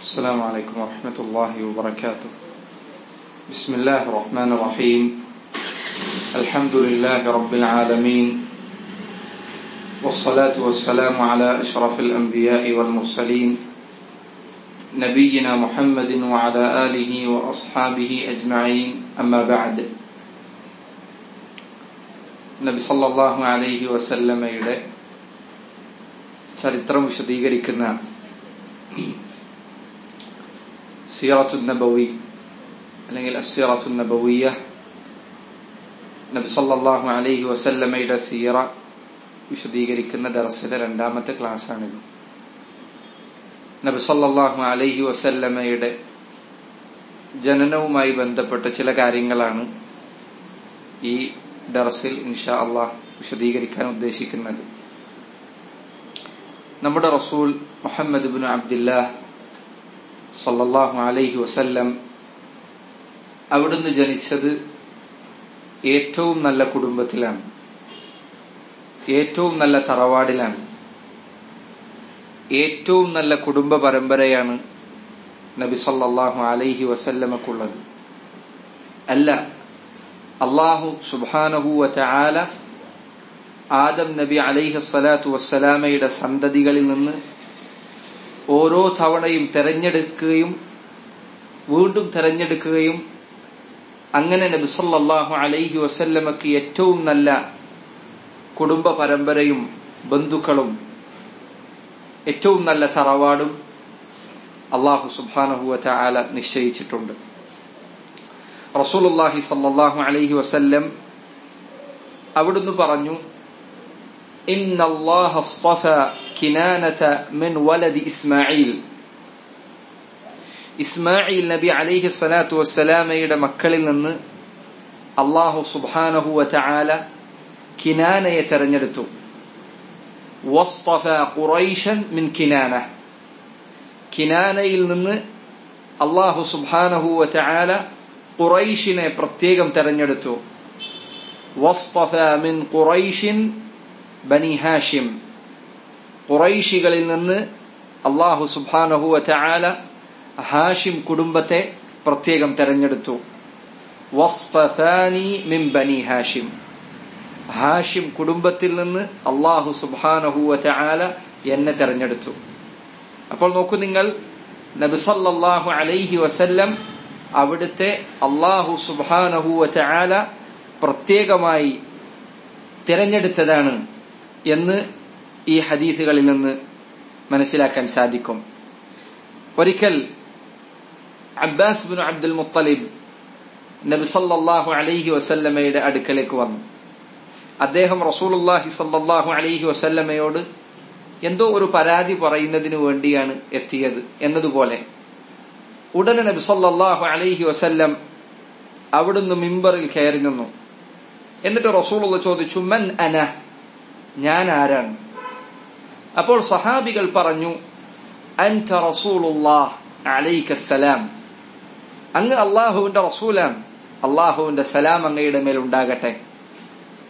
السلام عليكم ورحمة الله وبركاته بسم الله الرحمن الرحيم الحمد لله رب العالمين والصلاة والسلام على أشرف الأنبياء والمرسلين نبينا محمد وعلى آله وأصحابه أجمعين أما بعد നബി സല്ലല്ലാഹു അലൈഹി വസല്ലമയുടെ ചരിത്രം വിശദീകരിക്കുന്ന സീറത്തു നബവി അല്ലെങ്കിൽ അസീറത്തു നബവിയ നബ്സല്ലാഹു അലൈഹി വസല്ലമയുടെ സീറ വിശദീകരിക്കുന്ന ദർസിലെ രണ്ടാമത്തെ ക്ലാസ്സാണിത്. നബി സല്ലല്ലാഹു അലൈഹി വസല്ലമ്മയുടെ ജനനവുമായി ബന്ധപ്പെട്ട ചില കാര്യങ്ങളാണ് ഈ ദർസിൽ ഇൻഷാ അള്ളാഹ് വിശദീകരിക്കാൻ ഉദ്ദേശിക്കുന്നത്. നമ്മുടെ റസൂൽ മുഹമ്മദ് ബിൻ അബ്ദുല്ലാഹ് സല്ലല്ലാഹു അലൈഹി വസല്ലം അവിടുന്ന് ജനിച്ചത് ഏറ്റവും നല്ല കുടുംബത്തിലാണ്. ഏറ്റവും നല്ല തറവാടിലാണ്. ഏറ്റവും നല്ല കുടുംബ പരമ്പരയാണ് നബി സല്ലാഹു അലൈഹി വസല്ലമക്കുള്ളത്. അല്ല അള്ളാഹു സുബാനഹുവ ചാല ആദം നബി അലൈഹി സ്വലാത്തു വസ്സലാമയുടെ സന്തതികളിൽ നിന്ന് ഓരോ തവണയും തെരഞ്ഞെടുക്കുകയും വീണ്ടും തെരഞ്ഞെടുക്കുകയും അങ്ങനെ നബിസല്ലാഹു അലൈഹി വസല്ലമക്ക് ഏറ്റവും നല്ല കുടുംബ പരമ്പരയും ബന്ധുക്കളും ഏറ്റവും നല്ല തറവാടും അള്ളാഹു സുബാനഹുവ ആല നിശ്ചയിച്ചിട്ടുണ്ട്. റസൂലുല്ലാഹി സല്ലാഹു അലൈഹി വസല്ലം അവിടുന്ന് പറഞ്ഞു إن الله اصطفى كنانة من ولد إسماعيل ഇസ്മായിൽ നബി അലൈഹി സ്വലാത്തു വസ്സലാമയുടെ മക്കളിൽ നിന്ന് അള്ളാഹു സുബാനഹു വല കിനാനയെ തെരഞ്ഞെടുത്തു വസ്തഫ ഖുറൈഷൻ മിൻ കിനാന കിനാനയിൽ നിന്ന് അള്ളാഹു സുബാനഹു വല ഖുറൈഷിനെ പ്രത്യേകം തെരഞ്ഞെടുത്തു വസ്തഫ മിൻ ഖുറൈഷിൻ ബനി ഹാഷിം. കുറൈശികളിൽ നിന്ന് അള്ളാഹു സുബാനഹു ചാല ഹാഷിം കുടുംബത്തെ പ്രത്യേകം തെരഞ്ഞെടുത്തു. മിൻ ബനി ഹാഷിം. ഹാഷിം കുടുംബത്തിൽ നിന്ന് അള്ളാഹു സുബാനഹു ചാല എന്നെ തെരഞ്ഞെടുത്തു. അപ്പോൾ നോക്കൂ നിങ്ങൾ നബിസല്ലാഹു അലൈഹി വസല്ലം അവിടുത്തെ അള്ളാഹു സുബാനഹു ചാല പ്രത്യേകമായി തിരഞ്ഞെടുത്തതാണ്. എന്ന് ഈ ഹദീസുകളിൽ നിന്ന് മനസ്സിലാക്കാൻ സാധിക്കും. ഒരിക്കൽ അബ്ബാസ് ബിൻ അബ്ദുൽ മുത്തലിബ് നബി സല്ലല്ലാഹു അലൈഹി വസല്ലമയുടെ അടുക്കലേക്ക് വന്നു. അദ്ദേഹം റസൂലുല്ലാഹി സല്ലാഹു അലൈഹി വസല്ലമയോട് എന്തോ ഒരു പരാതി പറയുന്നതിന് വേണ്ടിയാണ് എത്തിയത് എന്നതുപോലെ ഉടനെ നബി സല്ലല്ലാഹു അലൈഹി വസല്ലം അവിടുന്ന് മിമ്പറിൽ കയറി നിന്നു. എന്നിട്ട് റസൂൾ ചോദിച്ചു മൻ അന? ഞാൻ ആരാണ് അപ്പോൾ സഹാബികൾ പറഞ്ഞു അൻത റസൂലുള്ളാഹ് അലൈക്കസ്സലാം അങ്ങ് അള്ളാഹുവിന്റെ റസൂലാണ്. അള്ളാഹുവിന്റെ സലാം അങ്ങയുടെ മേൽ ഉണ്ടാകട്ടെ.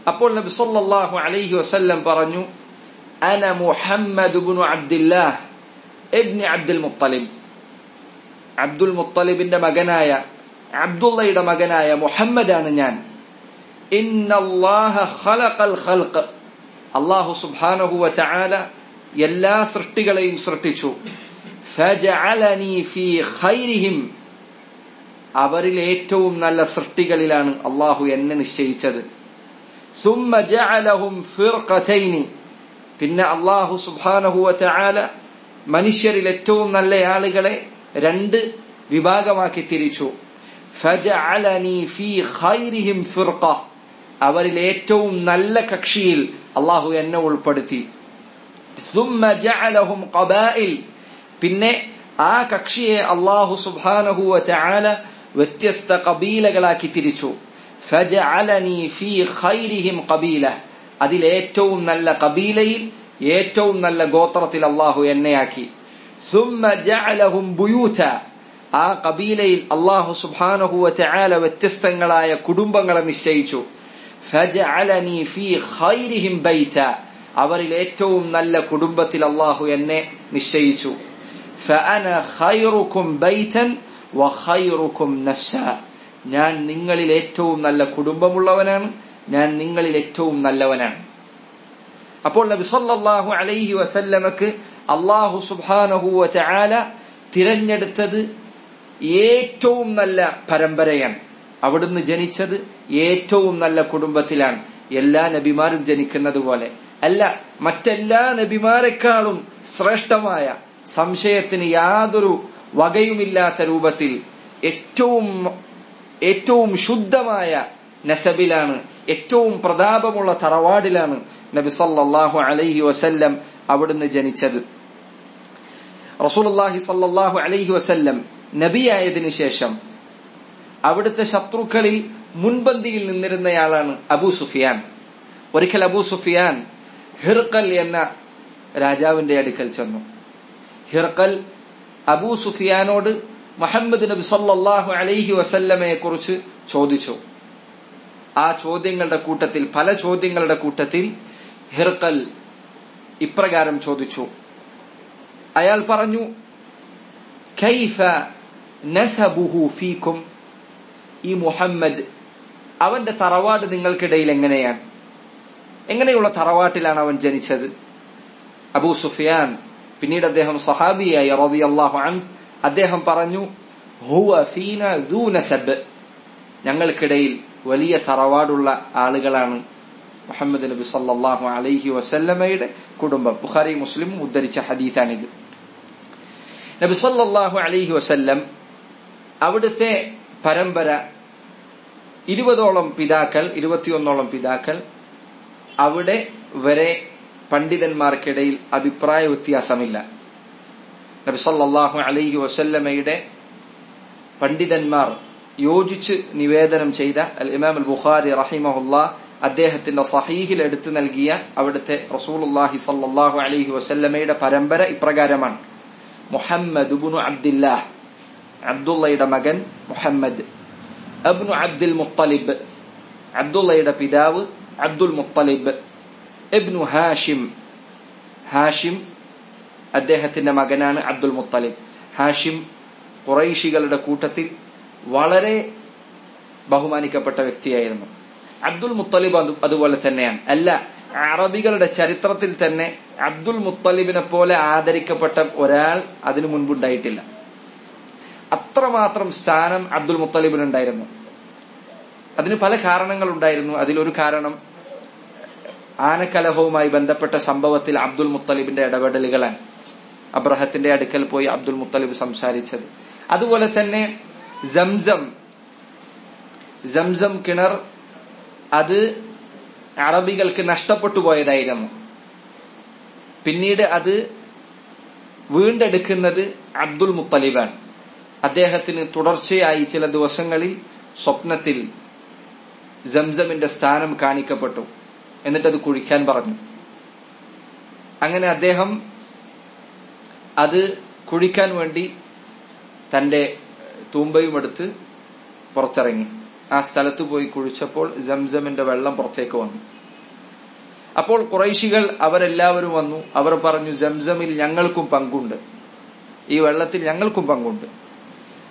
അപ്പോൾ നബി സല്ലല്ലാഹു അലൈഹി വസല്ലം പറഞ്ഞു അന മുഹമ്മദ് ഇബ്നു അബ്ദുല്ലാഹ് ഇബ്നു അബ്ദുൽ മുത്തലിബ്. അബ്ദുൽ മുത്തലിബിന്റെ മകനായ അബ്ദുള്ളയുടെ മകനായ മുഹമ്മദാണ് ഞാൻ. അള്ളാഹു സുബാനഹുവ ചാല എല്ലാ സൃഷ്ടികളെയും സൃഷ്ടിച്ചു. അവരിൽ ഏറ്റവും നല്ല സൃഷ്ടികളിലാണ് അള്ളാഹു എന്നെ നിശ്ചയിച്ചത്. പിന്നെ അള്ളാഹു സുബാനഹുവ ചാല മനുഷ്യരിൽ ഏറ്റവും നല്ല ആളുകളെ രണ്ട് വിഭാഗമാക്കി തിരിച്ചു. അവരിൽ ഏറ്റവും നല്ല കക്ഷിയിൽ അള്ളാഹു എന്നെ ഉൾപ്പെടുത്തി. പിന്നെ ആ കക്ഷിയെ അള്ളാഹു സുബാനഹുവ വ്യത്യസ്ത കബീലകളാക്കി തിരിച്ചു. കബീല. അതിൽ ഏറ്റവും നല്ല കബീലയിൽ ഏറ്റവും നല്ല ഗോത്രത്തിൽ അള്ളാഹു എന്നെയാക്കി. ആ കബീലയിൽ അള്ളാഹു സുബാനഹുവ ചാല വ്യത്യസ്തങ്ങളായ കുടുംബങ്ങളെ നിശ്ചയിച്ചു. അവരിൽ ഏറ്റവും നല്ല കുടുംബത്തിൽ അള്ളാഹു എന്നെ നിശ്ചയിച്ചു. ഞാൻ നിങ്ങളിൽ ഏറ്റവും നല്ല കുടുംബമുള്ളവനാണ്. ഞാൻ നിങ്ങളിൽ ഏറ്റവും നല്ലവനാണ്. അപ്പോൾ നബി സല്ലല്ലാഹു അലൈഹി വസല്ലമക്ക് അള്ളാഹു സുബാനഹുല തിരഞ്ഞെടുത്തത് ഏറ്റവും നല്ല പരമ്പരയാണ്. അവിടുന്ന് ജനിച്ചത് ഏറ്റവും നല്ല കുടുംബത്തിലാണ്. എല്ലാ നബിമാരും ജനിക്കുന്നത് പോലെ. അല്ല മറ്റെല്ലാ നബിമാരെക്കാളും ശ്രേഷ്ഠമായ സംശയത്തിന് യാതൊരു വകയുമില്ലാത്ത രൂപത്തിൽ ഏറ്റവും ഏറ്റവും ശുദ്ധമായ നസബിലാണ് ഏറ്റവും പ്രതാപമുള്ള തറവാടിലാണ് നബി സല്ലാഹു അലൈഹി വസല്ലം അവിടുന്ന് ജനിച്ചത്. റസൂലുള്ളാഹി സല്ലാഹു അലൈഹി വസല്ലം നബിയായതിനു ശേഷം അവിടുത്തെ ശത്രുക്കളിൽ മുൻപന്തിയിൽ നിന്നിരുന്നയാളാണ് അബൂ സുഫിയാൻ. ഒരിക്കൽ അബൂ സുഫിയാൻ ഹിർക്കൽ എന്ന രാജാവിന്റെ അടുക്കൽ ചെന്നു. ഹിർക്കൽ അബൂ സുഫിയാനോട് മുഹമ്മദ് നബി സല്ലാഹു അലൈഹി വസല്ലമയെ കുറിച്ച് ചോദിച്ചു. ആ ചോദ്യങ്ങളുടെ കൂട്ടത്തിൽ പല ചോദ്യങ്ങളുടെ കൂട്ടത്തിൽ ഹിർക്കൽ ഇപ്രകാരം ചോദിച്ചു. അയാൾ പറഞ്ഞു കൈഫ നസബുഹു ഫീക്കും ഈ മുഹമ്മദ് അവന്റെ തറവാട് നിങ്ങൾക്കിടയിൽ എങ്ങനെയാണ്? എങ്ങനെയുള്ള തറവാട്ടിലാണ് അവൻ ജനിച്ചത്? അബൂ സുഫിയാൻ പിന്നീട് അദ്ദേഹം സഹാബിയായി റബി അൻഹു അദ്ദേഹം പറഞ്ഞു ഹുവ ദൂനസബ് ഞങ്ങൾക്കിടയിൽ വലിയ തറവാടുള്ള ആളുകളാണ് മുഹമ്മദ് നബി സല്ലല്ലാഹു അലൈഹി വസല്ലമയുടെ കുടുംബം. ബുഖാരി മുസ്ലിം ഉദ്ധരിച്ച ഹദീസാണിത്. നബി സല്ലല്ലാഹു അലൈഹി വസല്ലം അവിടുത്തെ പരമ്പര ഇരുപതോളം പിതാക്കൾ ഇരുപത്തിയൊന്നോളം പിതാക്കൾ അവിടെ വരെ പണ്ഡിതന്മാർക്കിടയിൽ അഭിപ്രായ വ്യത്യാസമില്ല. നബിസല്ലാഹു അലൈഹി വസല്ലമയുടെ പണ്ഡിതന്മാർ യോജിച്ച് നിവേദനം ചെയ്ത അൽ ഇമാം അൽ ബുഖാരി റഹിമഹുല്ല അദ്ദേഹത്തിന്റെ സഹീഹിൽ എടുത്തു നൽകിയ അവിടുത്തെ റസൂലുള്ളാഹി സല്ലാഹു അലൈഹി വസല്ലമയുടെ പരമ്പര ഇപ്രകാരമാണ്. മുഹമ്മദ് അബ്ദില്ലാഹ്. അബ്ദുള്ളയുടെ മകൻ മുഹമ്മദ്. അബ്നു അബ്ദുൽ മുത്തലിബ്. അബ്ദുള്ളയുടെ പിതാവ് അബ്ദുൽ മുത്തലിബ്. ഇബ്നു ഹാഷിം. ഹാഷിം അദ്ദേഹത്തിന്റെ മകനാണ് അബ്ദുൽ മുത്തലിബ്. ഹാഷിം കുറൈശികളുടെ കൂട്ടത്തിൽ വളരെ ബഹുമാനിക്കപ്പെട്ട വ്യക്തിയായിരുന്നു. അബ്ദുൽ മുത്തലിബ് അതുപോലെ തന്നെയാണ്. അല്ല അറബികളുടെ ചരിത്രത്തിൽ തന്നെ അബ്ദുൽ മുത്തലിബിനെ പോലെ ആദരിക്കപ്പെട്ട ഒരാൾ അതിനു മുൻപുണ്ടായിട്ടില്ല. അത്രമാത്രം സ്ഥാനം അബ്ദുൽ മുത്തലിബിനുണ്ടായിരുന്നു. അതിന് പല കാരണങ്ങൾ ഉണ്ടായിരുന്നു അതിലൊരു കാരണം ആനക്കലഹവുമായി ബന്ധപ്പെട്ട സംഭവത്തിൽ അബ്ദുൽ മുത്തലിബിന്റെ ഇടപെടലുകളാണ്. അബ്രഹത്തിന്റെ അടുക്കൽ പോയി അബ്ദുൽ മുത്തലിബ് സംസാരിച്ചത്. അതുപോലെ തന്നെ സംസം സംസം കിണർ അത് അറബികൾക്ക് നഷ്ടപ്പെട്ടു പോയതായിരുന്നു. പിന്നീട് അത് വീണ്ടെടുക്കുന്നത് അബ്ദുൽ മുത്തലിബാണ്. അദ്ദേഹത്തിന് തുടർച്ചയായി ചില ദിവസങ്ങളിൽ സ്വപ്നത്തിൽ സംസമിന്റെ സ്ഥാനം കാണിക്കപ്പെട്ടു. എന്നിട്ടത് കുഴിക്കാൻ പറഞ്ഞു. അങ്ങനെ അദ്ദേഹം അത് കുഴിക്കാൻ വേണ്ടി തന്റെ തൂമ്പയും എടുത്ത് പുറത്തിറങ്ങി. ആ സ്ഥലത്ത് പോയി കുഴിച്ചപ്പോൾ ജംസമിന്റെ വെള്ളം പുറത്തേക്ക് വന്നു. അപ്പോൾ കുറൈശികൾ അവരെല്ലാവരും വന്നു. അവർ പറഞ്ഞു ജംസമിൽ ഞങ്ങൾക്കും പങ്കുണ്ട്. ഈ വെള്ളത്തിൽ ഞങ്ങൾക്കും പങ്കുണ്ട്.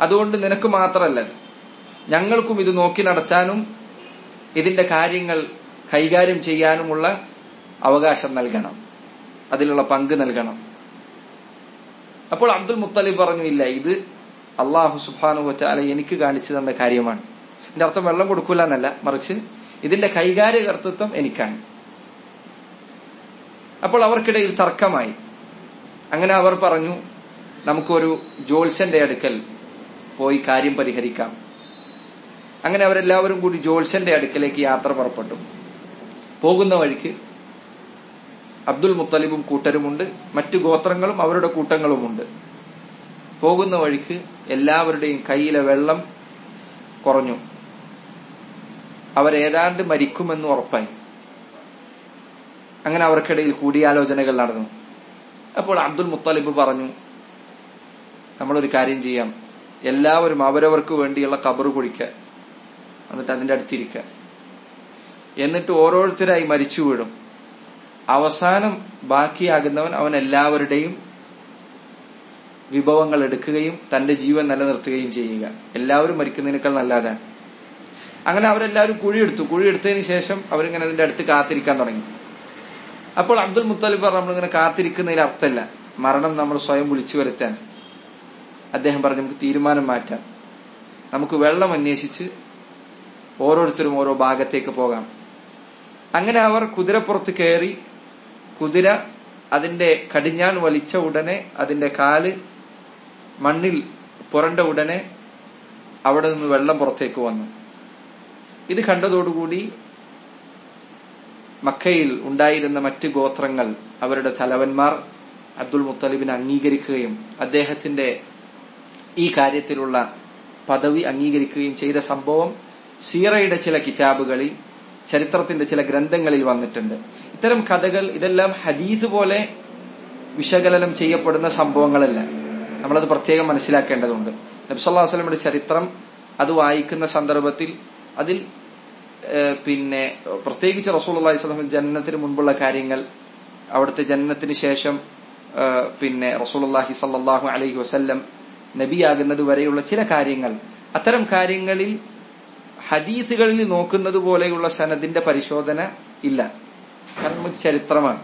അതുകൊണ്ട് നിനക്ക് മാത്രമല്ല ഞങ്ങൾക്കും ഇത് നോക്കി നടത്താനും ഇതിന്റെ കാര്യങ്ങൾ കൈകാര്യം ചെയ്യാനുമുള്ള അവകാശം നൽകണം. അതിലുള്ള പങ്ക് നൽകണം. അപ്പോൾ അബ്ദുൽ മുത്തലിബ് പറഞ്ഞു ഇല്ല ഇത് അള്ളാഹു സുബാനു വച്ചാല എനിക്ക് കാണിച്ചു തന്ന കാര്യമാണ്. എന്റെ അർത്ഥം വെള്ളം കൊടുക്കൂല എന്നല്ല മറിച്ച് ഇതിന്റെ കൈകാര്യകർത്തൃത്വം എനിക്കാണ്. അപ്പോൾ അവർക്കിടയിൽ തർക്കമായി. അങ്ങനെ അവർ പറഞ്ഞു നമുക്കൊരു ജോത്സ്യന്റെ അടുക്കൽ പോയി കാര്യം പരിഹരിക്കാം. അങ്ങനെ അവരെല്ലാവരും കൂടി ജോത്സ്യന്റെ അടുക്കലേക്ക് യാത്ര പുറപ്പെട്ടു. പോകുന്ന വഴിക്ക് അബ്ദുൽ മുത്തലിബും കൂട്ടരുമുണ്ട്. മറ്റു ഗോത്രങ്ങളും അവരുടെ കൂട്ടങ്ങളുമുണ്ട്. പോകുന്ന വഴിക്ക് എല്ലാവരുടെയും കയ്യിലെ വെള്ളം കുറഞ്ഞു. അവരേതാണ്ട് മരിക്കുമെന്ന് ഉറപ്പായി. അങ്ങനെ അവർക്കിടയിൽ കൂടിയാലോചനകൾ നടന്നു. അപ്പോൾ അബ്ദുൽ മുത്തലിബ് പറഞ്ഞു നമ്മളൊരു കാര്യം ചെയ്യാം. എല്ലാവരും അവരവർക്ക് വേണ്ടിയുള്ള കബർ കുഴിക്കുക എന്നിട്ട് അതിന്റെ അടുത്തിരിക്കുക എന്നിട്ട് ഓരോരുത്തരായി മരിച്ചു വീഴും. അവസാനം ബാക്കിയാകുന്നവൻ അവൻ എല്ലാവരുടെയും വിഭവങ്ങൾ എടുക്കുകയും തന്റെ ജീവൻ നിലനിർത്തുകയും ചെയ്യുക. എല്ലാവരും മരിക്കുന്നതിനേക്കാൾ നല്ലതാണ്. അങ്ങനെ അവരെല്ലാവരും കുഴിയെടുത്തു. കുഴിയെടുത്തതിന് ശേഷം അവരിങ്ങനെ അതിന്റെ അടുത്ത് കാത്തിരിക്കാൻ തുടങ്ങി. അപ്പോൾ അബ്ദുൽ മുത്തലിബ് നമ്മളിങ്ങനെ കാത്തിരിക്കുന്നതിൽ അർത്ഥമല്ല. മരണം നമ്മൾ സ്വയം വിളിച്ചു വരുത്താൻ. അദ്ദേഹം പറഞ്ഞു നമുക്ക് തീരുമാനം മാറ്റാം. നമുക്ക് വെള്ളം അന്വേഷിച്ച് ഓരോരുത്തരും ഓരോ ഭാഗത്തേക്ക് പോകാം. അങ്ങനെ അവർ കുതിരപ്പുറത്ത് കയറി കുതിര അതിന്റെ കടിഞ്ഞാൻ വലിച്ച ഉടനെ അതിന്റെ കാൽ മണ്ണിൽ പുരണ്ട ഉടനെ അവിടെ നിന്ന് വെള്ളം പുറത്തേക്ക് വന്നു. ഇത് കണ്ടതോടുകൂടി മക്കയിൽ ഉണ്ടായിരുന്ന മറ്റ് ഗോത്രങ്ങൾ അവരുടെ തലവന്മാർ അബ്ദുൾ മുത്തലിബിനെ അംഗീകരിക്കുകയും അദ്ദേഹത്തിന്റെ ഈ കാര്യത്തിലുള്ള പദവി അംഗീകരിക്കുകയും ചെയ്ത സംഭവം സീറയുടെ ചില കിതാബുകളിൽ ചരിത്രത്തിന്റെ ചില ഗ്രന്ഥങ്ങളിൽ വന്നിട്ടുണ്ട്. ഇത്തരം കഥകൾ ഇതെല്ലാം ഹദീസ് പോലെ വിശകലനം ചെയ്യപ്പെടുന്ന സംഭവങ്ങളല്ല. നമ്മളത് പ്രത്യേകം മനസ്സിലാക്കേണ്ടതുണ്ട്. നബ്സല്ലാ വസ്ലമിന്റെ ചരിത്രം അത് വായിക്കുന്ന സന്ദർഭത്തിൽ അതിൽ പിന്നെ പ്രത്യേകിച്ച് റസൂൽ അള്ളഹി സ്വലം ജനനത്തിന് മുൻപുള്ള കാര്യങ്ങൾ അവിടുത്തെ ജനനത്തിന് ശേഷം പിന്നെ റസൂൽ അള്ളാഹി സല്ലാഹു അലഹി വസ്ല്ലം നബിയാകുന്നത് വരെയുള്ള ചില കാര്യങ്ങൾ. അത്തരം കാര്യങ്ങളിൽ ഹദീസുകളിൽ നോക്കുന്നത് പോലെയുള്ള സനദിന്റെ പരിശോധന ഇല്ല. കാരണം ചരിത്രമാണ്.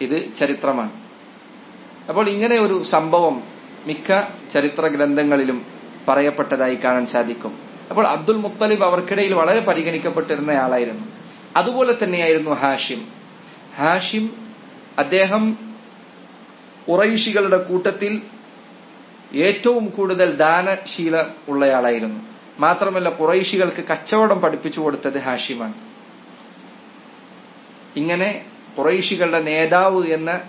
ഇത് ചരിത്രമാണ്. അപ്പോൾ ഇങ്ങനെ ഒരു സംഭവം മിക്ക ചരിത്ര ഗ്രന്ഥങ്ങളിലും പറയപ്പെട്ടതായി കാണാൻ സാധിക്കും. അപ്പോൾ അബ്ദുൽ മുത്തലിബ് അവർക്കിടയിൽ വളരെ പരിഗണിക്കപ്പെട്ടിരുന്ന ആളായിരുന്നു. അതുപോലെ തന്നെയായിരുന്നു ഹാഷിം. ഹാഷിം അദ്ദേഹം ഉറൈഷികളുടെ കൂട്ടത്തിൽ ഏറ്റവും കൂടുതൽ ദാനശീല ഉള്ളയാളായിരുന്നു. മാത്രമല്ല കുറൈശികൾക്ക് കച്ചവടം പഠിപ്പിച്ചു കൊടുത്തത് ഹാഷിമാണ്. ഇങ്ങനെ കുറൈശികളുടെ നേതാവ് എന്ന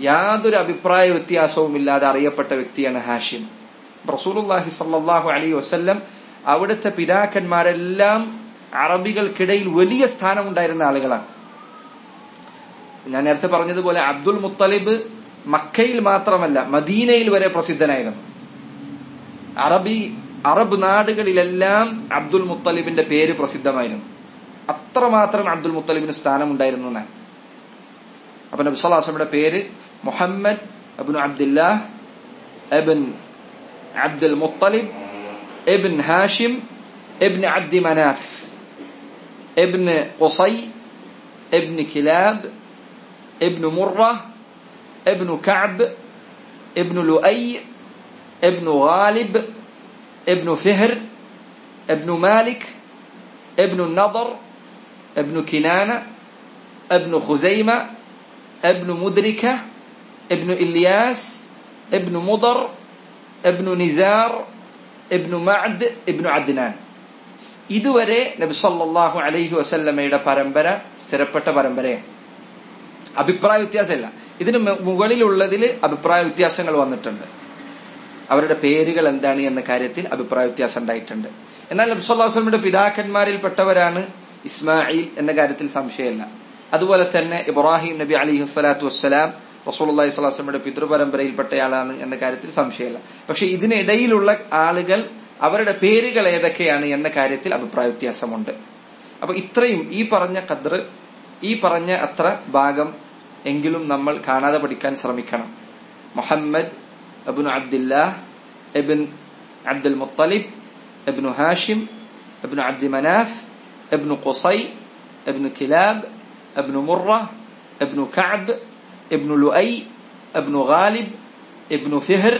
യാതൊരു അഭിപ്രായ വ്യത്യാസവും ഇല്ലാതെ അറിയപ്പെട്ട വ്യക്തിയാണ് ഹാഷിം. റസൂലുല്ലാഹി സല്ലാഹു അലൈ വസ്ല്ലം അവിടുത്തെ പിതാക്കന്മാരെല്ലാം അറബികൾക്കിടയിൽ വലിയ സ്ഥാനമുണ്ടായിരുന്ന ആളുകളാണ്. ഞാൻ നേരത്തെ പറഞ്ഞതുപോലെ അബ്ദുൽ മുത്തലിബ് മക്കയിൽ മാത്രമല്ല മദീനയിൽ വരെ പ്രസിദ്ധനായിരുന്നു. അറബി അറബ് നാടുകളിലെല്ലാം അബ്ദുൽ മുത്തലിബിന്റെ പേര് പ്രസിദ്ധമായിരുന്നു. അത്രമാത്രം അബ്ദുൽ മുത്തലിബിന് സ്ഥാനമുണ്ടായിരുന്നു എന്നാണ്. അപ്പൊ നബ്സലാസമിയുടെ പേര് മുഹമ്മദ് അബുൻ അബ്ദില്ല എബിൻ അബ്ദുൽ മുത്തലിബ് എബിൻ ഹാഷിം എബിൻ അബ്ദി മനാഫ് എബിന് കൊസൈ എബിന് ഖിലാബ് എബിന് മുറ ابن كعب ابن لؤي ابن غالب ابن فهر ابن مالك ابن النضر ابن كنانة ابن خزيمة ابن مدركة ابن إلياس ابن مضر ابن نزار ابن معد ابن عدنان ഇതുവരെ നബി സല്ലല്ലാഹു അലൈഹി വസല്ലമയുടെ പരമ്പര സ്ഥിരപ്പെട്ട പരമ്പരയാണ് അഭിപ്രായ വ്യത്യാസമില്ല ഇതിന് മുകളിലുള്ളതിൽ അഭിപ്രായ വ്യത്യാസങ്ങൾ വന്നിട്ടുണ്ട്. അവരുടെ പേരുകൾ എന്താണ് എന്ന കാര്യത്തിൽ അഭിപ്രായ വ്യത്യാസം ഉണ്ടായിട്ടുണ്ട്. എന്നാൽ നബി പിതാക്കന്മാരിൽ പെട്ടവരാണ് ഇസ്മായിൽ എന്ന കാര്യത്തിൽ സംശയമല്ല. അതുപോലെ തന്നെ ഇബ്രാഹിം നബി അലി സ്വലാത്തു വസ്സലാം റസൂലി സ്വലാസ്ലമിയുടെ പിതൃപരമ്പരയിൽപ്പെട്ടയാളാണ് എന്ന കാര്യത്തിൽ സംശയമല്ല. പക്ഷെ ഇതിനിടയിലുള്ള ആളുകൾ അവരുടെ പേരുകൾ ഏതൊക്കെയാണ് എന്ന കാര്യത്തിൽ അഭിപ്രായ വ്യത്യാസമുണ്ട്. അപ്പൊ ഇത്രയും ഈ പറഞ്ഞ കദ്ർ ഈ പറഞ്ഞ അത്ര ഭാഗം എങ്കിലും നമ്മൾ കാണാതെ പഠിക്കാൻ ശ്രമിക്കണം മുഹമ്മദ് അബുൻ അബ്ദുല്ലാഹ് എബിൻ അബ്ദുൽ മുത്തലിബ് എബ്നു ഹാഷിം എബ്നു അബ്ദി മനാഫ് എബ്നു കൊസൈ എബ്നു കിലാബ് എബ്നു മുറ എബ്നു കാബ് എബ്നു ലുഐ എബ്നു ഗാലിബ് എബ്നു ഫിഹർ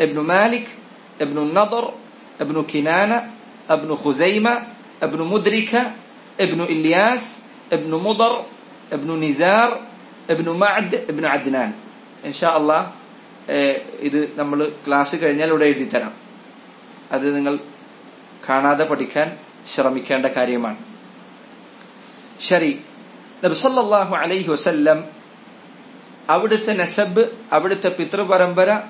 എബ്നു മാലിക് എബ്നു നദർ എബ്നു കിനാന എബ്നു ഹുസൈമ എബ്നു മുദ്രിഖ എബ്നു ഇലിയാസ് എബ്നു മുദർ എബ്നു നിസാർ ഇബ്നു മഅദ് ഇബ്നു അദ്നാൻ. ഇൻഷാ അള്ളാ ഇത് നമ്മൾ ക്ലാസ് കഴിഞ്ഞാൽ ഇവിടെ എഴുതി തരാം. അത് നിങ്ങൾ കാണാതെ പഠിക്കാൻ ശ്രമിക്കേണ്ട കാര്യമാണ്. ശരി. നബ്സല്ലാഹു അലൈഹി വസല്ലം അവിടുത്തെ നസബ് അവിടുത്തെ പിതൃപരമ്പര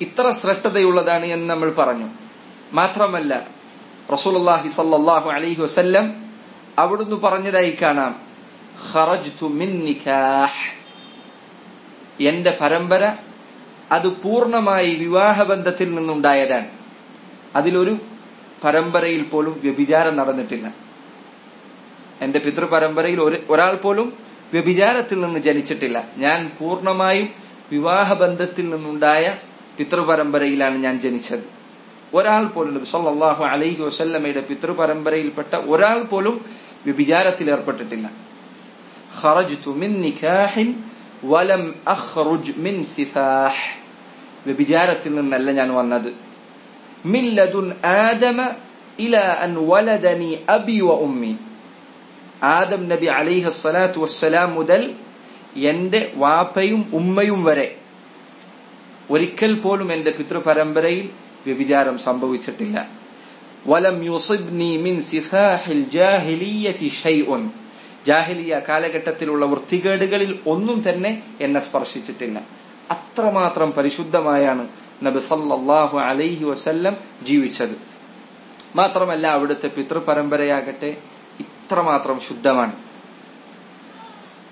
ഇത്ര ശ്രേഷ്ഠതയുള്ളതാണ് എന്ന് നമ്മൾ പറഞ്ഞു. മാത്രമല്ല റസൂലുള്ളാഹി സല്ലാഹു അലൈഹി വസല്ലം അവിടുന്ന് പറഞ്ഞതായി കാണാം. ഖറജ്തു മിൻ നിക്കാഹ് എന്റെ പരമ്പര അത് പൂർണമായി വിവാഹബന്ധത്തിൽ നിന്നുണ്ടായതാണ്. അതിലൊരു പരമ്പരയിൽ പോലും വ്യഭിചാരം നടന്നിട്ടില്ല. എന്റെ പിതൃപരമ്പരയിൽ ഒരു ഒരാൾ പോലും വ്യഭിചാരത്തിൽ നിന്ന് ജനിച്ചിട്ടില്ല. ഞാൻ പൂർണമായും വിവാഹബന്ധത്തിൽ നിന്നുണ്ടായ പിതൃപരമ്പരയിലാണ് ഞാൻ ജനിച്ചത്. ഒരാൾ പോലും സല്ലല്ലാഹു അലൈഹി വസല്ലമയുടെ പിതൃപരമ്പരയിൽപ്പെട്ട ഒരാൾ പോലും വ്യഭിചാരത്തിൽ ഏർപ്പെട്ടിട്ടില്ല. خرجت من نكاح ولم أخرج من سفاح വ്യഭിചാരത്തിൽ നിന്നല്ല ഞാൻ വന്നത് من لدن آدم إلى أن ولدني أبي وأمي ആദം നബി അലൈഹി സ്വലാത്തു വസ്സലാം മുതൽ എന്റെ വാപ്പയും ഉമ്മയും വരെ ഒരിക്കൽ പോലും എന്റെ പിതൃപരമ്പരയിൽ വ്യഭിചാരം സംഭവിച്ചിട്ടില്ല വലം യുസിബ്നി മിൻ സിഫാഹിൽ ജാഹിലിയതി ഷൈഉൻ ജാഹിലിയ കാലഘട്ടത്തിലുള്ള വൃത്തികേടുകളിൽ ഒന്നും തന്നെ എന്നെ സ്പർശിച്ചിട്ടില്ല. അത്രമാത്രം പരിശുദ്ധമായാണ് നബി സല്ലാഹു അലൈഹി വസല്ലം ജീവിച്ചത്. മാത്രമല്ല അവിടുത്തെ പിതൃപരമ്പരയാകട്ടെ ഇത്രമാത്രം ശുദ്ധമാണ്.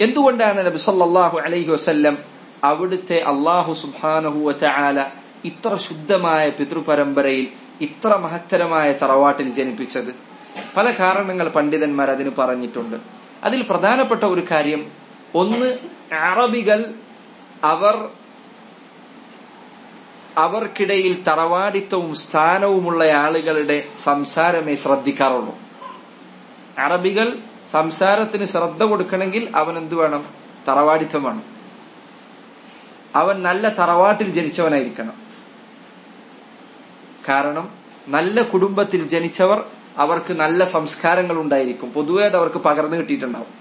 എന്തുകൊണ്ടാണ് നബി സല്ലാഹു അലൈഹി വസല്ലം അവിടുത്തെ അള്ളാഹു സുബ്ഹാനഹു വതആല ഇത്ര ശുദ്ധമായ പിതൃപരമ്പരയിൽ ഇത്ര മഹത്തരമായ തറവാട്ടിൽ ജനിപ്പിച്ചത്? പല കാരണങ്ങൾ പണ്ഡിതന്മാർ അതിന് പറഞ്ഞിട്ടുണ്ട്. അതിൽ പ്രധാനപ്പെട്ട ഒരു കാര്യം ഒന്ന് അറബികൾ അവർ അവർക്കിടയിൽ തറവാടിത്തവും സ്ഥാനവുമുള്ള ആളുകളുടെ സംസാരമേ ശ്രദ്ധിക്കാറുള്ളൂ. അറബികൾ സംസാരത്തിന് ശ്രദ്ധ കൊടുക്കണമെങ്കിൽ അവൻ എന്തു വേണം? തറവാടിത്തം വേണം അവൻ നല്ല തറവാട്ടിൽ ജനിച്ചവനായിരിക്കണം. കാരണം നല്ല കുടുംബത്തിൽ ജനിച്ചവർ അവർക്ക് നല്ല സംസ്കാരങ്ങൾ ഉണ്ടായിരിക്കും പൊതുവെ അത് അവർക്ക് പകർന്നു കിട്ടിയിട്ടുണ്ടാവും.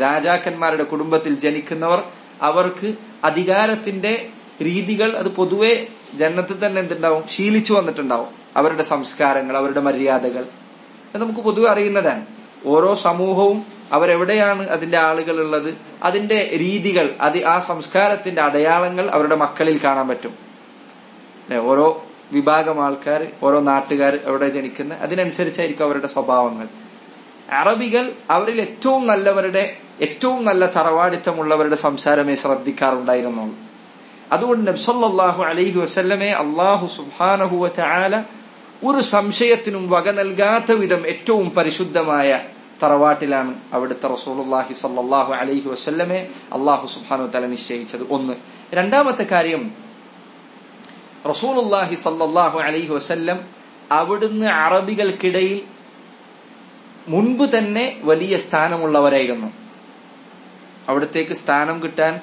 രാജാക്കന്മാരുടെ കുടുംബത്തിൽ ജനിക്കുന്നവർ അവർക്ക് അധികാരത്തിന്റെ രീതികൾ അത് പൊതുവെ ജനത്തിൽ തന്നെ എന്തുണ്ടാവും? ശീലിച്ചു വന്നിട്ടുണ്ടാവും. അവരുടെ സംസ്കാരങ്ങൾ അവരുടെ മര്യാദകൾ. അത് നമുക്ക് പൊതുവെ അറിയുന്നതാണ്. ഓരോ സമൂഹവും അവരെവിടെയാണ് അതിന്റെ ആളുകൾ ഉള്ളത് അതിന്റെ രീതികൾ അത് ആ സംസ്കാരത്തിന്റെ അടയാളങ്ങൾ അവരുടെ മക്കളിൽ കാണാൻ പറ്റും. ഓരോ വിഭാഗം ആൾക്കാർ ഓരോ നാട്ടുകാർ അവിടെ ജനിക്കുന്ന അതിനനുസരിച്ചായിരിക്കും അവരുടെ സ്വഭാവങ്ങൾ. അറബികൾ അവരിൽ ഏറ്റവും നല്ലവരുടെ ഏറ്റവും നല്ല തറവാടിത്തമുള്ളവരുടെ സംസാരമേ ശ്രദ്ധിക്കാറുണ്ടായിരുന്നുള്ളൂ. അതുകൊണ്ട് നബ്സല്ലാഹു അലൈഹി വസല്ലമെ അള്ളാഹു സുബാനഹുവ ആല ഒരു സംശയത്തിനും വക നൽകാത്ത വിധം ഏറ്റവും പരിശുദ്ധമായ തറവാട്ടിലാണ് അവിടുത്തെ റസൂലുല്ലാഹി സല്ലാഹു അലൈഹി വസല്ലമെ അള്ളാഹു സുബാനു തല നിശ്ചയിച്ചത്. ഒന്ന്. രണ്ടാമത്തെ കാര്യം റസൂലുല്ലാഹി സല്ലാഹു അലൈഹി വസല്ലം അവിടുന്ന് അറബികൾക്കിടയിൽ മുൻപ് തന്നെ വലിയ സ്ഥാനമുള്ളവരായിരുന്നു. അവിടത്തേക്ക് സ്ഥാനം കിട്ടാൻ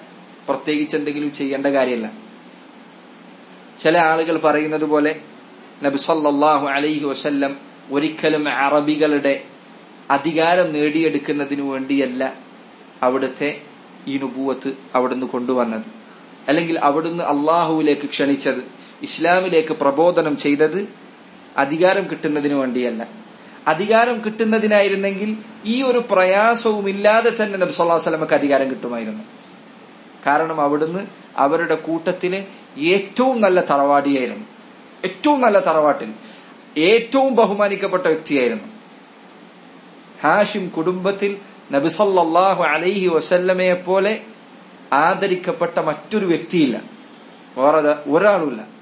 പ്രത്യേകിച്ച് എന്തെങ്കിലും ചെയ്യേണ്ട കാര്യമല്ല. ചില ആളുകൾ പറയുന്നത് പോലെ നബിസല്ലാഹു അലൈഹി വസല്ലം ഒരിക്കലും അറബികളുടെ അധികാരം നേടിയെടുക്കുന്നതിനു വേണ്ടിയല്ല അവിടുത്തെ ഈ നുപൂവത്ത് അവിടുന്ന് കൊണ്ടുവന്നത്. അല്ലെങ്കിൽ അവിടുന്ന് അള്ളാഹുവിലേക്ക് ക്ഷണിച്ചത്. ഇസ്ലാമിലേക്ക് പ്രബോധനം ചെയ്തത് അധികാരം കിട്ടുന്നതിനു വേണ്ടിയല്ല. അധികാരം കിട്ടുന്നതിനായിരുന്നെങ്കിൽ ഈ ഒരു പ്രയാസവും ഇല്ലാതെ തന്നെ നബി വസല്ലമക്ക് അധികാരം കിട്ടുമായിരുന്നു. കാരണം അവിടുന്ന് അവരുടെ കൂട്ടത്തിലെ ഏറ്റവും നല്ല തറവാടിയായിരുന്നു. ഏറ്റവും നല്ല തറവാട്ടിൽ ഏറ്റവും ബഹുമാനിക്കപ്പെട്ട വ്യക്തിയായിരുന്നു. ഹാഷിം കുടുംബത്തിൽ നബിസല്ലാഹു അലൈഹി വസല്ലമയെ പോലെ ആദരിക്കപ്പെട്ട മറ്റൊരു വ്യക്തിയില്ല. വേറെ ഒരാളുമില്ല.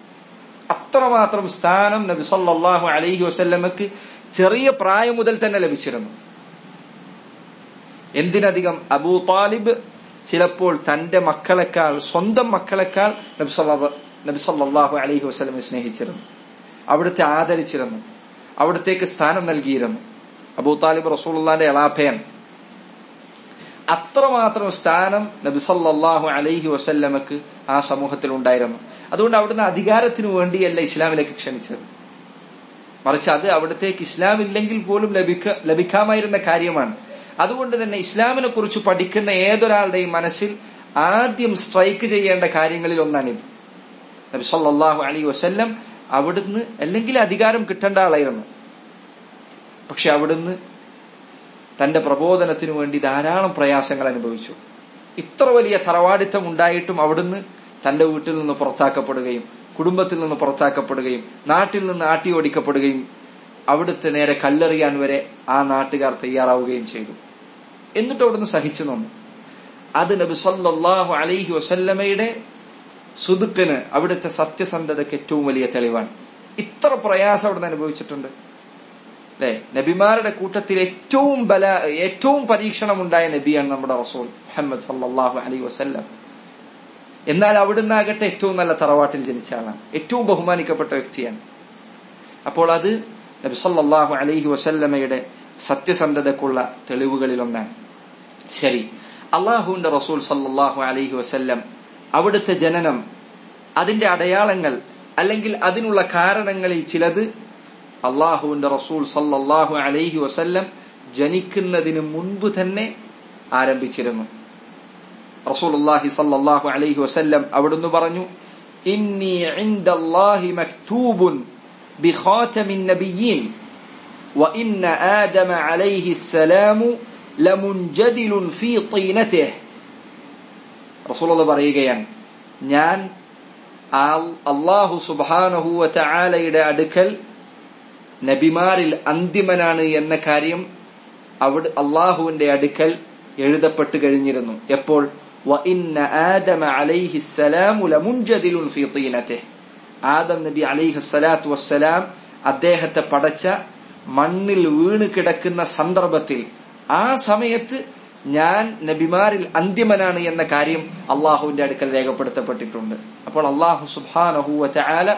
അത്രമാത്രം സ്ഥാനം നബി സല്ലാഹു അലൈഹി വസല്ലമക്ക് ചെറിയ പ്രായം മുതൽ തന്നെ ലഭിച്ചിരുന്നു. എന്തിനധികം അബൂ താലിബ് ചിലപ്പോൾ തന്റെ മക്കളെക്കാൾ സ്വന്തം മക്കളെക്കാൾ നബി സല്ലാഹു അലൈഹി വസ്ലമെ സ്നേഹിച്ചിരുന്നു. അവിടുത്തെ ആദരിച്ചിരുന്നു. അവിടത്തേക്ക് സ്ഥാനം നൽകിയിരുന്നു. അബൂ താലിബ് റസൂൽന്റെ എളാഭയൻ. അത്രമാത്രം സ്ഥാനം നബി സല്ലാഹു അലൈഹി വസല്ലമക്ക് ആ സമൂഹത്തിൽ ഉണ്ടായിരുന്നു അതുകൊണ്ട് അവിടുന്ന് അധികാരത്തിനു വേണ്ടിയല്ല ഇസ്ലാമിലേക്ക് ക്ഷണിച്ചത്. മറിച്ച് അത് അവിടത്തേക്ക് ഇസ്ലാം ഇല്ലെങ്കിൽ പോലും ലഭിക്ക ലഭിക്കാമായിരുന്ന കാര്യമാണ്. അതുകൊണ്ട് തന്നെ ഇസ്ലാമിനെ കുറിച്ച് പഠിക്കുന്ന ഏതൊരാളുടെയും മനസ്സിൽ ആദ്യം സ്ട്രൈക്ക് ചെയ്യേണ്ട കാര്യങ്ങളിൽ ഒന്നാണിത്. നബി സല്ലല്ലാഹു അലൈഹി വസല്ലം അവിടുന്ന് അല്ലെങ്കിൽ അധികാരം കിട്ടേണ്ട ആളായിരുന്നു. പക്ഷെ അവിടുന്ന് തന്റെ പ്രബോധനത്തിനു വേണ്ടി ധാരാളം പ്രയാസങ്ങൾ അനുഭവിച്ചു. ഇത്ര വലിയ തറവാടിത്തം ഉണ്ടായിട്ടും അവിടുന്ന് തന്റെ വീട്ടിൽ നിന്ന് പുറത്താക്കപ്പെടുകയും കുടുംബത്തിൽ നിന്ന് പുറത്താക്കപ്പെടുകയും നാട്ടിൽ നിന്ന് ആട്ടി ഓടിക്കപ്പെടുകയും അവിടുത്തെ നേരെ കല്ലെറിയാൻ വരെ ആ നാട്ടുകാർ തയ്യാറാവുകയും ചെയ്തു. എന്നിട്ട് അവിടുന്ന് സഹിച്ചു നിന്നു. അത് നബി സല്ലാഹു അലൈഹി വസല്ലമയുടെ സുതുക്കിന് അവിടുത്തെ സത്യസന്ധതയ്ക്ക് ഏറ്റവും വലിയ തെളിവാണ്. ഇത്ര പ്രയാസം അവിടുന്ന് അനുഭവിച്ചിട്ടുണ്ട്. അല്ലെ? നബിമാരുടെ കൂട്ടത്തിൽ ഏറ്റവും ബല ഏറ്റവും പരീക്ഷണമുണ്ടായ നബിയാണ് നമ്മുടെ റസൂൽ മുഹമ്മദ് സല്ലാഹു അലൈഹി വസല്ലം. എന്നാൽ അവിടുന്ന് ആകട്ടെ ഏറ്റവും നല്ല തറവാട്ടിൽ ജനിച്ച ആളാണ്. ഏറ്റവും ബഹുമാനിക്കപ്പെട്ട വ്യക്തിയാണ്. അപ്പോൾ അത് നബി സല്ലല്ലാഹു അലൈഹി വസല്ലമയുടെ സത്യസന്ധതക്കുള്ള തെളിവുകളിലൊന്നാണ്. ശരി. അള്ളാഹുവിന്റെ റസൂൽ സല്ലാഹു അലൈഹി വസല്ലം അവിടുത്തെ ജനനം അതിന്റെ അടയാളങ്ങൾ അല്ലെങ്കിൽ അതിനുള്ള കാരണങ്ങളിൽ ചിലത് അള്ളാഹുവിന്റെ റസൂൽ സല്ലാഹു അലൈഹി വസല്ലം ജനിക്കുന്നതിന് മുൻപ് തന്നെ ആരംഭിച്ചിരുന്നു. റസൂലുള്ളാഹി സല്ലല്ലാഹു അലൈഹി വസല്ലം അവിടുന്ന് പറഞ്ഞു ഇന്നി ഇൻദല്ലാഹി മക്തൂബുൻ ബിഖാതമിൻ നബിയ്യീൻ وإن آدم عليه السلام لمنجدل في طينته റസൂൽ പറയുകയാണ് ഞാൻ അള്ളാഹു സുബാനഹുവ ചാലയുടെ അടുക്കൽ നബിമാരിൽ അന്തിമനാണ് എന്ന കാര്യം അവിടെ അള്ളാഹുവിന്റെ അടുക്കൽ എഴുതപ്പെട്ട് കഴിഞ്ഞിരുന്നു എപ്പോൾ ആദം നബി അലൈഹി സ്വലാത്തു വസ്സലാം അദ്ദേഹത്തെ പടച്ച മണ്ണിൽ വീണ് കിടക്കുന്ന സന്ദർഭത്തിൽ ആ സമയത്ത് ഞാൻ നബിമാരിൽ അന്തിമനാണ് എന്ന കാര്യം അള്ളാഹുവിന്റെ അടുക്കൽ രേഖപ്പെടുത്തപ്പെട്ടിട്ടുണ്ട്. അപ്പോൾ അള്ളാഹു സുബാനഹു ചാല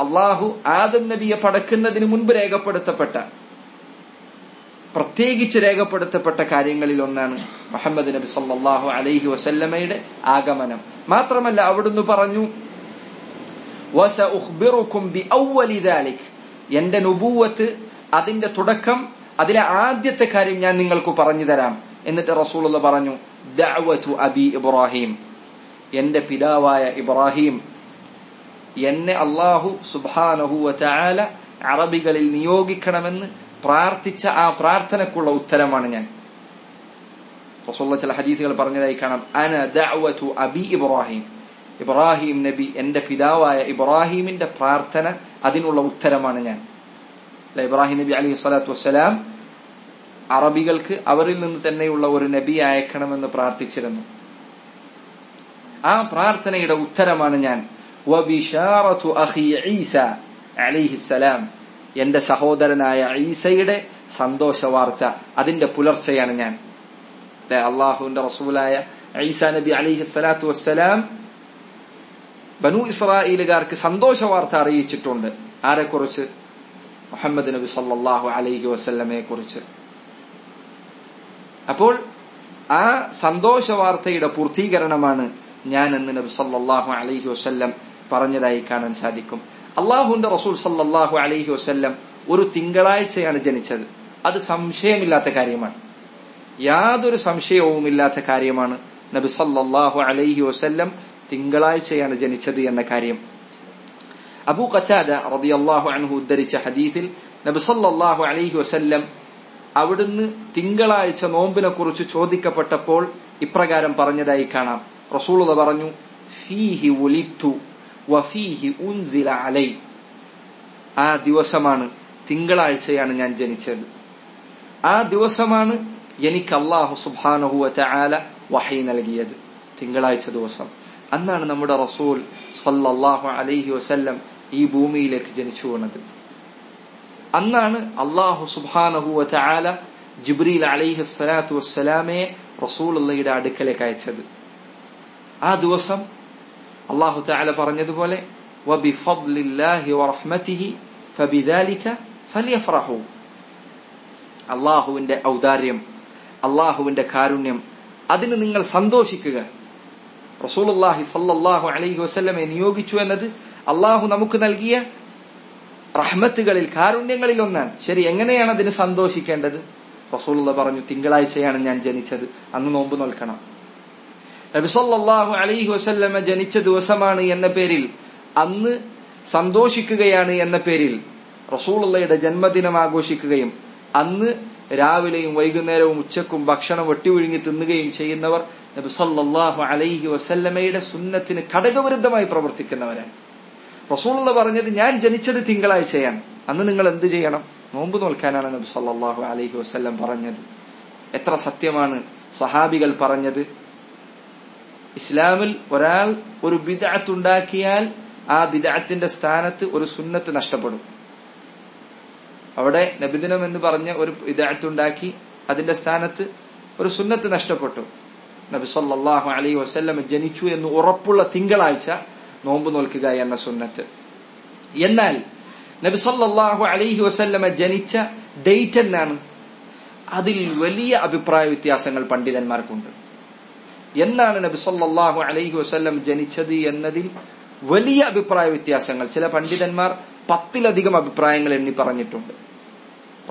അള്ളാഹു ആദം നബിയെ പടക്കുന്നതിന് മുൻപ് രേഖപ്പെടുത്തപ്പെട്ട പ്രത്യേകിച്ച് രേഖപ്പെടുത്തപ്പെട്ട കാര്യങ്ങളിൽ ഒന്നാണ് മുഹമ്മദ് നബി സല്ലാഹു അലൈഹി വസല്ലമയുടെ ആഗമനം. മാത്രമല്ല അവിടുന്ന് പറഞ്ഞു എന്റെ നുബൂവത്ത് അതിന്റെ തുടക്കം അതിലെ ആദ്യത്തെ കാര്യം ഞാൻ നിങ്ങൾക്ക് പറഞ്ഞു തരാം. എന്നിട്ട് റസൂൾ പറഞ്ഞു അബി ഇബ്രാഹിം. എന്റെ പിതാവായ ഇബ്രാഹിം എന്നെ അള്ളാഹു സുബാനഹുവ ചാല അറബികളിൽ നിയോഗിക്കണമെന്ന് പ്രാർത്ഥിച്ച ആ പ്രാർത്ഥനക്കുള്ള ഉത്തരമാണ് ഞാൻ. റസൂള്ള ചില ഹദീസുകൾ പറഞ്ഞതായി കാണാം. അന ദഅവതു അബി ഇബ്രാഹിം. ഇബ്രാഹിം നബി എന്റെ പിതാവായ ഇബ്രാഹിമിന്റെ പ്രാർത്ഥന അതിനുള്ള ഉത്തരമാണ് ഞാൻ. ഇബ്രാഹിം നബി അലി സ്വലാത്തു വസ്സലാം അറബികൾക്ക് അവരിൽ നിന്ന് തന്നെയുള്ള ഒരു നബി അയക്കണമെന്ന് പ്രാർത്ഥിച്ചിരുന്നു. ആ പ്രാർത്ഥനയുടെ ഉത്തരമാണ് ഞാൻ. അലിഹിസലാം എന്റെ സഹോദരനായ ഈസയുടെ സന്തോഷ വാർത്ത അതിന്റെ പുലർച്ചെയാണ് ഞാൻ. അള്ളാഹുവിന്റെ റസൂലായ ഈസ നബി അലിഹി സ്വലാത്തു വസ്സലാം ബനു ഇസ്രായേലുകാർക്ക് സന്തോഷ വാർത്ത അറിയിച്ചിട്ടുണ്ട്. ആരെക്കുറിച്ച്? മുഹമ്മദ് നബി സല്ലാഹു അലൈഹി വസല്ലമയെ കുറിച്ച് അപ്പോൾ ആ സന്തോഷ വാർത്തയുടെ പൂർത്തീകരണമാണ് ഞാൻ എന്ന് നബി സല്ലാഹു അലൈഹി വസ്ല്ലം പറഞ്ഞതായി കാണാൻ സാധിക്കും. അള്ളാഹുന്റെ റസൂൽ സല്ലാഹു അലഹി വസ്ല്ലം ഒരു തിങ്കളാഴ്ചയാണ് ജനിച്ചത്. അത് സംശയമില്ലാത്ത കാര്യമാണ്. യാതൊരു സംശയവുമില്ലാത്ത കാര്യമാണ് നബി സല്ലാഹു അലൈഹി വസ്ല്ലം തിങ്കളാഴ്ചയാണ് ജനിച്ചത് എന്ന കാര്യം. അബൂ റബി റളിയല്ലാഹു അൻഹു ഉദ്ധരിച്ച ഹദീസിൽ നബി സല്ലാഹു അലൈഹി വസ്ല്ലം അവിടുന്ന് തിങ്കളാഴ്ച നോമ്പിനെ കുറിച്ച് ചോദിക്കപ്പെട്ടപ്പോൾ ഇപ്രകാരം പറഞ്ഞതായി കാണാം. റസൂലുള്ള പറഞ്ഞു ഫീഹി വഫീഹി ഉൻസില അലൈ. ആ ദിവസമാണ് തിങ്കളാഴ്ചയാണ് ഞാൻ ജനിച്ചത്. ആ ദിവസമാണ് എനിക്ക് അള്ളാഹു സുബാനഹു ആല വഹി നൽകിയത്. തിങ്കളാഴ്ച ദിവസം. അന്നാണ് നമ്മുടെ റസൂൽ സല്ലാഹു അലൈഹി വസല്ലം ഈ ഭൂമിയിലേക്ക് ജനിച്ചു വീണത് അന്നാണ് അള്ളാഹു സുബാനഹുവ ചാല ജിബ്രീൽ അലൈഹി സ്വലാത്തു വസ്സലാമയെ റസൂലുള്ളയുടെ അടുക്കലേക്ക് അയച്ചത്. ആ ദിവസം അള്ളാഹു ചാല പറഞ്ഞതുപോലെ അള്ളാഹുവിന്റെ ഔദാര്യം അള്ളാഹുവിന്റെ കാരുണ്യം അതിന് നിങ്ങൾ സന്തോഷിക്കുക. റസൂലുള്ളാഹി സല്ലാഹു അലൈഹി വസ്ലമെ നിയോഗിച്ചു എന്നത് അള്ളാഹു നമുക്ക് നൽകിയ റഹ്മത്തുകളിൽ കാരുണ്യങ്ങളിൽ ഒന്നാണ്. ശരി എങ്ങനെയാണ് അതിന് സന്തോഷിക്കേണ്ടത്? റസൂലുള്ള പറഞ്ഞു തിങ്കളാഴ്ചയാണ് ഞാൻ ജനിച്ചത്. അന്ന് നോമ്പ് നോൽക്കണം. നബിസല്ലാഹു അലൈഹി വസല്ലമ ജനിച്ച ദിവസമാണ് എന്ന പേരിൽ അന്ന് സന്തോഷിക്കുകയാണ് എന്ന പേരിൽ റസൂളുള്ളയുടെ ജന്മദിനം ആഘോഷിക്കുകയും അന്ന് രാവിലെയും വൈകുന്നേരവും ഉച്ചക്കും ഭക്ഷണം വെട്ടിവിഴുങ്ങി തിന്നുകയും ചെയ്യുന്നവർ നബി സല്ലല്ലാഹു അലൈഹി വസല്ലമയുടെ സുന്നത്തിന് ഘടകവിരുദ്ധമായി പ്രവർത്തിക്കുന്നവരാണ്. റസൂലുള്ള പറഞ്ഞത് ഞാൻ ജനിച്ചത് തിങ്കളാഴ്ചയാണ്. അന്ന് നിങ്ങൾ എന്ത് ചെയ്യണം? നോമ്പ് നോൽക്കാനാണ് നബി സല്ലല്ലാഹു അലൈഹി വസ്ല്ലം പറഞ്ഞത്. എത്ര സത്യമാണ് സഹാബികൾ പറഞ്ഞത്. ഇസ്ലാമിൽ ഒരാൾ ഒരു ബിദഅത്ത് ഉണ്ടാക്കിയാൽ ആ ബിദഅത്തിന്റെ സ്ഥാനത്ത് ഒരു സുന്നത്ത് നഷ്ടപ്പെടും. അവിടെ നബിദിനം എന്ന് പറഞ്ഞ ഒരു ബിദഅത്ത് ഉണ്ടാക്കി അതിന്റെ സ്ഥാനത്ത് ഒരു സുന്നത്ത് നഷ്ടപ്പെട്ടു. നബി സല്ലാഹു അലൈഹി വസ്ല്ലം ജനിച്ചു എന്ന് ഉറപ്പുള്ള തിങ്കളാഴ്ച നോമ്പ് നോൽക്കുക എന്ന സുന്നത്ത്. എന്നാൽ നബി സല്ലാഹു അലൈഹി വസല്ലമ ജനിച്ച ഡേറ്റ് എന്നാണ്. അതിൽ വലിയ അഭിപ്രായ വ്യത്യാസങ്ങൾ പണ്ഡിതന്മാർക്കുണ്ട്. എന്നാണ് നബി സല്ലല്ലാഹു അലൈഹി വസ്ല്ലം ജനിച്ചത് എന്നതിൽ വലിയ അഭിപ്രായ വ്യത്യാസങ്ങൾ. ചില പണ്ഡിതന്മാർ പത്തിലധികം അഭിപ്രായങ്ങൾ എണ്ണി പറഞ്ഞിട്ടുണ്ട്.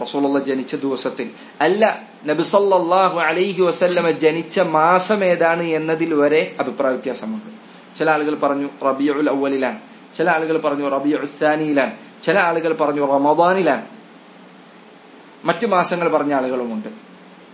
റസൂലുള്ള ജനിച്ച ദിവസത്തിൽ. അല്ല നബി സല്ലല്ലാഹു അലൈഹി വസല്ലമ ജനിച്ച മാസം ഏതാണ് എന്നതിൽ വരെ അഭിപ്രായ വ്യത്യാസമുണ്ട്. ചില ആളുകൾ പറഞ്ഞു റബിയുൽ അവലിലാണ് ചില ആളുകൾ പറഞ്ഞു റബിയുൽ ചില ആളുകൾ പറഞ്ഞു റമദാനിലാണ്. മറ്റു മാസങ്ങൾ പറഞ്ഞ ആളുകളുമുണ്ട്.